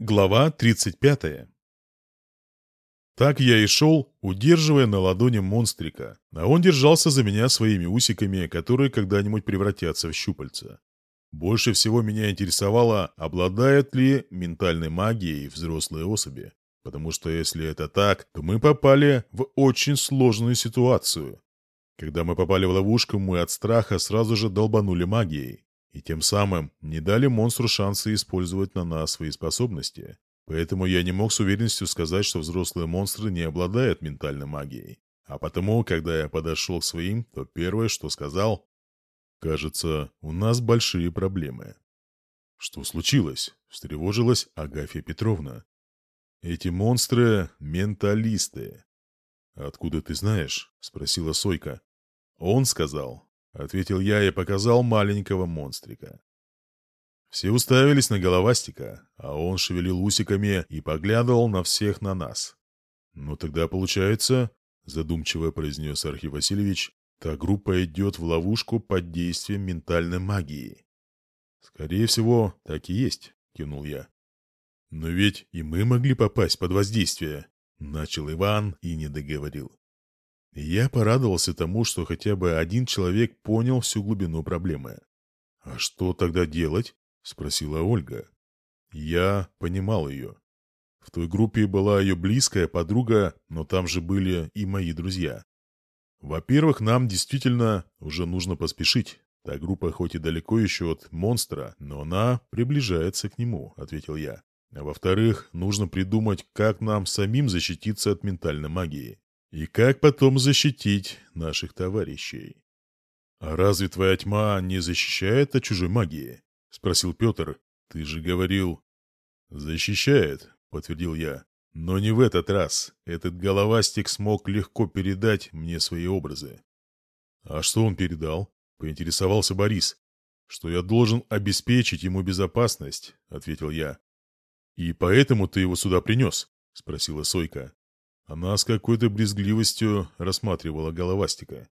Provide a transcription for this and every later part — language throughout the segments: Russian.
Глава 35. Так я и шел, удерживая на ладони монстрика, а он держался за меня своими усиками, которые когда-нибудь превратятся в щупальца. Больше всего меня интересовало, обладают ли ментальной магией взрослые особи, потому что если это так, то мы попали в очень сложную ситуацию. Когда мы попали в ловушку, мы от страха сразу же долбанули магией, и тем самым не дали монстру шанса использовать на нас свои способности. Поэтому я не мог с уверенностью сказать, что взрослые монстры не обладают ментальной магией. А потому, когда я подошел к своим, то первое, что сказал, «Кажется, у нас большие проблемы». «Что случилось?» – встревожилась Агафья Петровна. «Эти монстры – менталисты». «Откуда ты знаешь?» – спросила Сойка. «Он сказал, — ответил я и показал маленького монстрика. Все уставились на головастика, а он шевелил усиками и поглядывал на всех на нас. «Ну тогда получается», — задумчиво произнес Архив Васильевич, «та группа идет в ловушку под действием ментальной магии». «Скорее всего, так и есть», — кинул я. «Но ведь и мы могли попасть под воздействие», — начал Иван и не договорил. Я порадовался тому, что хотя бы один человек понял всю глубину проблемы. «А что тогда делать?» – спросила Ольга. Я понимал ее. В той группе была ее близкая подруга, но там же были и мои друзья. Во-первых, нам действительно уже нужно поспешить. Та группа хоть и далеко еще от монстра, но она приближается к нему, ответил я. А во-вторых, нужно придумать, как нам самим защититься от ментальной магии. И как потом защитить наших товарищей? «А разве твоя тьма не защищает от чужой магии?» — спросил Петр. «Ты же говорил...» «Защищает», — подтвердил я. «Но не в этот раз. Этот головастик смог легко передать мне свои образы». «А что он передал?» — поинтересовался Борис. «Что я должен обеспечить ему безопасность», — ответил я. «И поэтому ты его сюда принес?» — спросила Сойка. Она а с какой-то брезгливостью рассматривала головастика.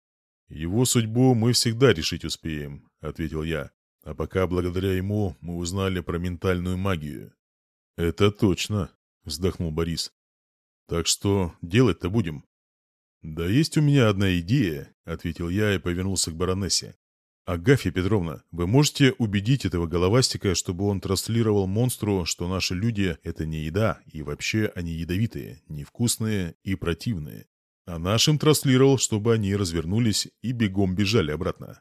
«Его судьбу мы всегда решить успеем», — ответил я. «А пока благодаря ему мы узнали про ментальную магию». «Это точно», — вздохнул Борис. «Так что делать-то будем?» «Да есть у меня одна идея», — ответил я и повернулся к баронессе. «Агафья Петровна, вы можете убедить этого головастика, чтобы он транслировал монстру, что наши люди — это не еда, и вообще они ядовитые, невкусные и противные. А нашим транслировал, чтобы они развернулись и бегом бежали обратно».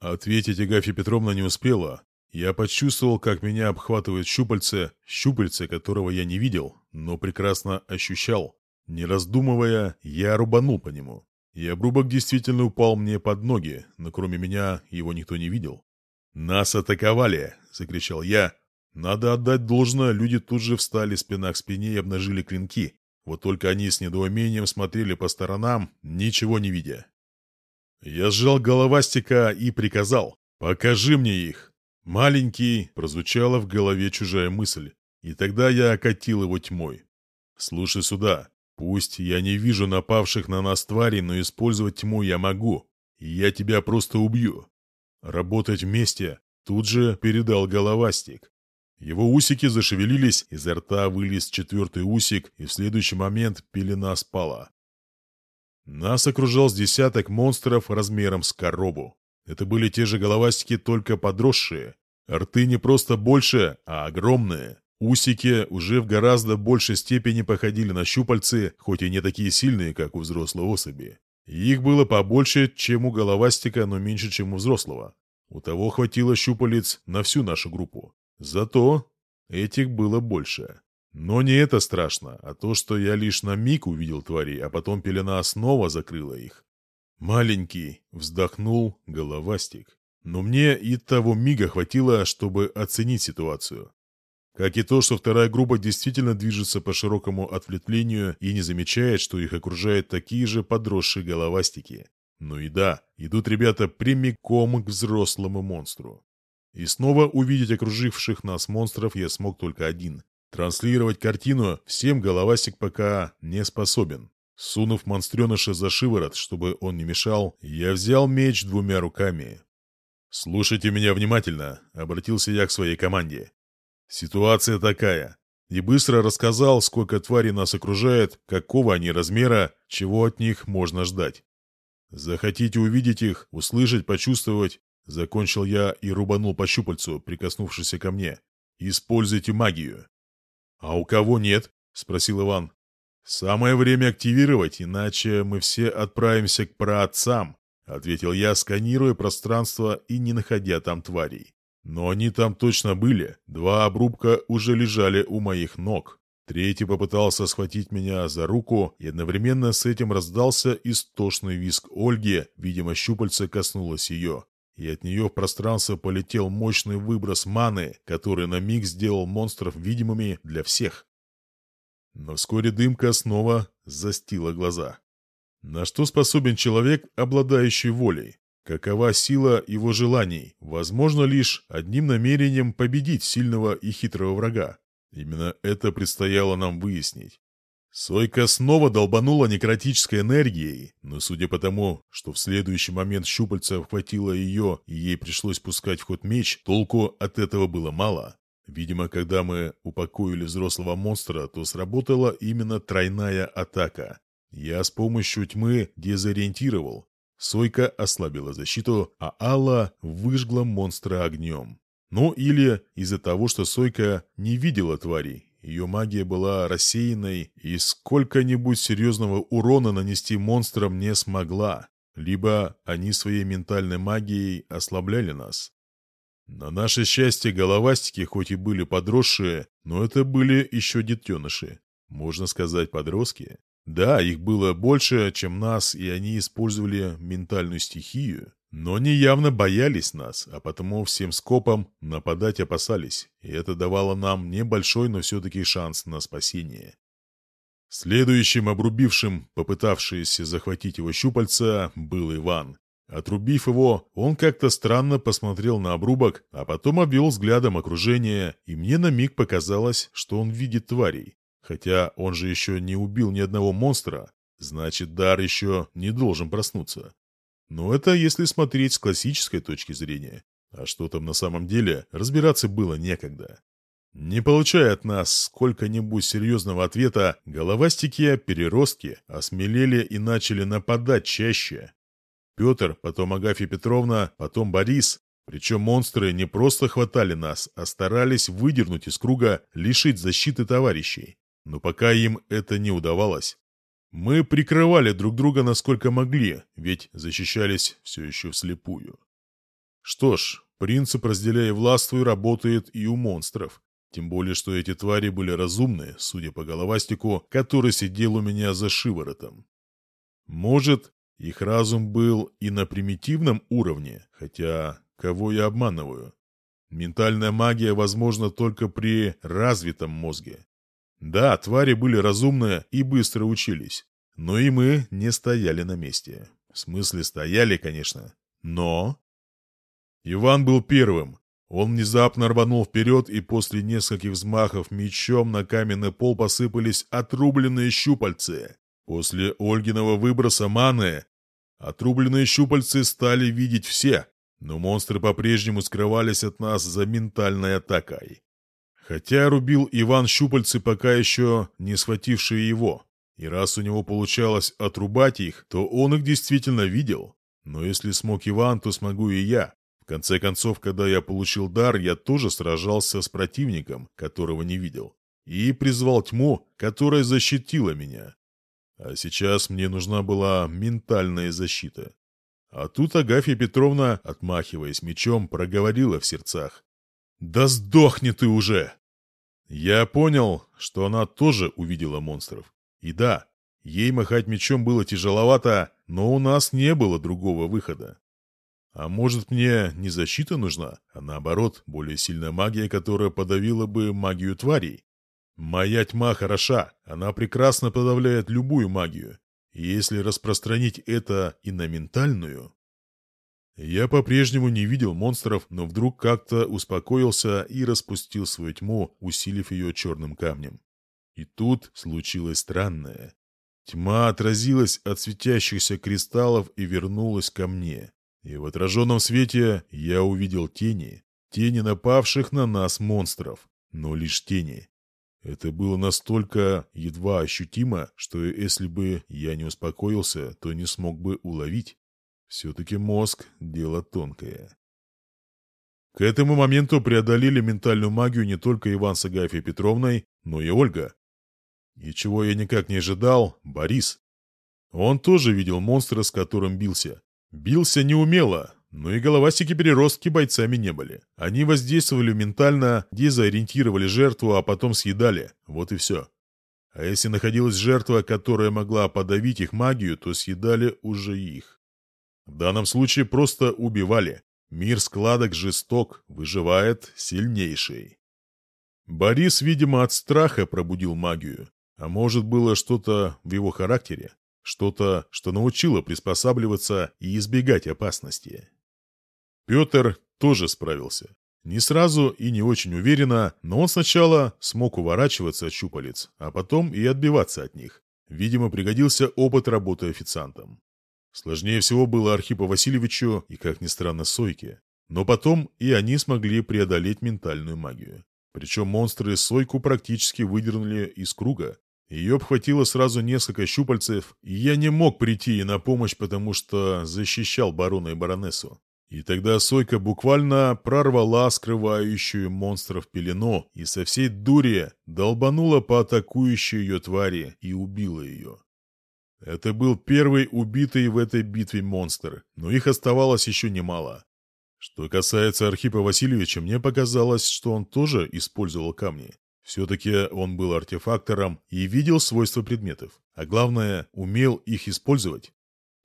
Ответить Агафья Петровна не успела. Я почувствовал, как меня обхватывает щупальце, щупальце которого я не видел, но прекрасно ощущал. Не раздумывая, я рубанул по нему. И обрубок действительно упал мне под ноги, но кроме меня его никто не видел. «Нас атаковали!» — закричал я. Надо отдать должное, люди тут же встали спина к спине и обнажили клинки. Вот только они с недоумением смотрели по сторонам, ничего не видя. Я сжал головастика и приказал «Покажи мне их!» Маленький, прозвучала в голове чужая мысль, и тогда я окатил его тьмой. Пусть я не вижу напавших на нас тварей, но использовать тьму я могу. я тебя просто убью. Работать вместе тут же передал головастик. Его усики зашевелились, изо рта вылез четвертый усик, и в следующий момент пелена спала. Нас окружал с десяток монстров размером с коробу. Это были те же головастики, только подросшие. Рты не просто больше, а огромные. Усики уже в гораздо большей степени походили на щупальцы, хоть и не такие сильные, как у взрослой особи. Их было побольше, чем у головастика, но меньше, чем у взрослого. У того хватило щупалец на всю нашу группу. Зато этих было больше. Но не это страшно, а то, что я лишь на миг увидел тварей, а потом пелена снова закрыла их. «Маленький!» — вздохнул головастик. Но мне и того мига хватило, чтобы оценить ситуацию. Как и то, что вторая группа действительно движется по широкому отвлетлению и не замечает, что их окружают такие же подросшие головастики. Ну и да, идут ребята прямиком к взрослому монстру. И снова увидеть окруживших нас монстров я смог только один. Транслировать картину всем головастик пока не способен. Сунув монстреныша за шиворот, чтобы он не мешал, я взял меч двумя руками. «Слушайте меня внимательно», — обратился я к своей команде. Ситуация такая. И быстро рассказал, сколько тварей нас окружает, какого они размера, чего от них можно ждать. Захотите увидеть их, услышать, почувствовать, закончил я и рубанул по щупальцу, прикоснувшись ко мне. Используйте магию. А у кого нет? спросил Иван. Самое время активировать, иначе мы все отправимся к праотцам, ответил я, сканируя пространство и не находя там тварей. Но они там точно были. Два обрубка уже лежали у моих ног. Третий попытался схватить меня за руку, и одновременно с этим раздался истошный визг Ольги, видимо, щупальце коснулось ее. И от нее в пространство полетел мощный выброс маны, который на миг сделал монстров видимыми для всех. Но вскоре дымка снова застила глаза. На что способен человек, обладающий волей? Какова сила его желаний? Возможно лишь одним намерением победить сильного и хитрого врага. Именно это предстояло нам выяснить. Сойка снова долбанула некротической энергией, но судя по тому, что в следующий момент щупальца обхватило ее и ей пришлось пускать в ход меч, толку от этого было мало. Видимо, когда мы упокоили взрослого монстра, то сработала именно тройная атака. Я с помощью тьмы дезориентировал, Сойка ослабила защиту, а Алла выжгла монстра огнем. Ну или из-за того, что Сойка не видела тварей, ее магия была рассеянной и сколько-нибудь серьезного урона нанести монстрам не смогла, либо они своей ментальной магией ослабляли нас. На наше счастье, головастики хоть и были подросшие, но это были еще детеныши, можно сказать, подростки. Да, их было больше, чем нас, и они использовали ментальную стихию. Но они явно боялись нас, а потому всем скопом нападать опасались, и это давало нам небольшой, но все-таки шанс на спасение. Следующим обрубившим, попытавшийся захватить его щупальца, был Иван. Отрубив его, он как-то странно посмотрел на обрубок, а потом обвел взглядом окружение, и мне на миг показалось, что он видит тварей. Хотя он же еще не убил ни одного монстра, значит, дар еще не должен проснуться. Но это если смотреть с классической точки зрения. А что там на самом деле, разбираться было некогда. Не получая от нас сколько-нибудь серьезного ответа, головастики-переростки осмелели и начали нападать чаще. Петр, потом Агафья Петровна, потом Борис. Причем монстры не просто хватали нас, а старались выдернуть из круга, лишить защиты товарищей. Но пока им это не удавалось, мы прикрывали друг друга насколько могли, ведь защищались все еще вслепую. Что ж, принцип «разделяй и властвуй» работает и у монстров. Тем более, что эти твари были разумны, судя по головастику, который сидел у меня за шиворотом. Может, их разум был и на примитивном уровне, хотя кого я обманываю? Ментальная магия возможна только при развитом мозге. Да, твари были разумные и быстро учились. Но и мы не стояли на месте. В смысле, стояли, конечно. Но... Иван был первым. Он внезапно рванул вперед, и после нескольких взмахов мечом на каменный пол посыпались отрубленные щупальцы. После Ольгиного выброса маны отрубленные щупальцы стали видеть все, но монстры по-прежнему скрывались от нас за ментальной атакой. Хотя рубил Иван щупальцы пока еще не схватившие его, и раз у него получалось отрубать их, то он их действительно видел. Но если смог Иван, то смогу и я. В конце концов, когда я получил дар, я тоже сражался с противником, которого не видел, и призвал тьму, которая защитила меня. А сейчас мне нужна была ментальная защита. А тут Агафья Петровна, отмахиваясь мечом, проговорила в сердцах. «Да сдохни ты уже!» Я понял, что она тоже увидела монстров. И да, ей махать мечом было тяжеловато, но у нас не было другого выхода. А может, мне не защита нужна, а наоборот, более сильная магия, которая подавила бы магию тварей? Моя тьма хороша, она прекрасно подавляет любую магию. И если распространить это и на ментальную... Я по-прежнему не видел монстров, но вдруг как-то успокоился и распустил свою тьму, усилив ее черным камнем. И тут случилось странное. Тьма отразилась от светящихся кристаллов и вернулась ко мне. И в отраженном свете я увидел тени. Тени напавших на нас монстров. Но лишь тени. Это было настолько едва ощутимо, что если бы я не успокоился, то не смог бы уловить. Все-таки мозг – дело тонкое. К этому моменту преодолели ментальную магию не только Иван с Агафьей Петровной, но и Ольга. И чего я никак не ожидал – Борис. Он тоже видел монстра, с которым бился. Бился неумело, но и головастики-переростки бойцами не были. Они воздействовали ментально, дезориентировали жертву, а потом съедали. Вот и все. А если находилась жертва, которая могла подавить их магию, то съедали уже их. В данном случае просто убивали. Мир складок жесток, выживает сильнейший. Борис, видимо, от страха пробудил магию. А может, было что-то в его характере? Что-то, что научило приспосабливаться и избегать опасности. Петр тоже справился. Не сразу и не очень уверенно, но он сначала смог уворачиваться от щупалец, а потом и отбиваться от них. Видимо, пригодился опыт работы официантом. Сложнее всего было Архипа Васильевичу и, как ни странно, Сойке. Но потом и они смогли преодолеть ментальную магию. Причем монстры Сойку практически выдернули из круга. Ее обхватило сразу несколько щупальцев, и я не мог прийти ей на помощь, потому что защищал барона и баронессу. И тогда Сойка буквально прорвала скрывающую монстров пелено и со всей дури долбанула по атакующей ее твари и убила ее. Это был первый убитый в этой битве монстр, но их оставалось еще немало. Что касается Архипа Васильевича, мне показалось, что он тоже использовал камни. Все-таки он был артефактором и видел свойства предметов, а главное, умел их использовать.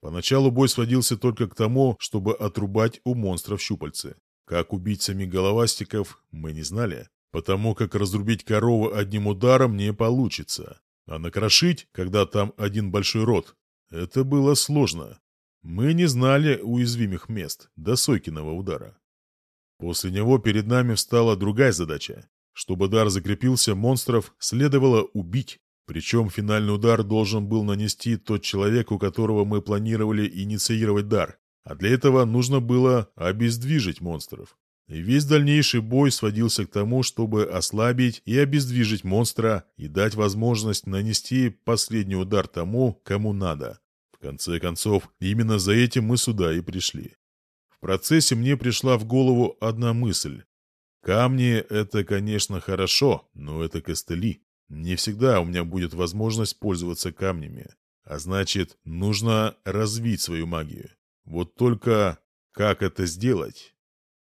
Поначалу бой сводился только к тому, чтобы отрубать у монстров щупальцы. Как убить сами головастиков, мы не знали, потому как разрубить корову одним ударом не получится. А накрошить, когда там один большой рот, это было сложно. Мы не знали уязвимых мест до Сойкиного удара. После него перед нами встала другая задача. Чтобы дар закрепился, монстров следовало убить. Причем финальный удар должен был нанести тот человек, у которого мы планировали инициировать дар. А для этого нужно было обездвижить монстров. Весь дальнейший бой сводился к тому, чтобы ослабить и обездвижить монстра и дать возможность нанести последний удар тому, кому надо. В конце концов, именно за этим мы сюда и пришли. В процессе мне пришла в голову одна мысль. Камни — это, конечно, хорошо, но это костыли. Не всегда у меня будет возможность пользоваться камнями. А значит, нужно развить свою магию. Вот только как это сделать?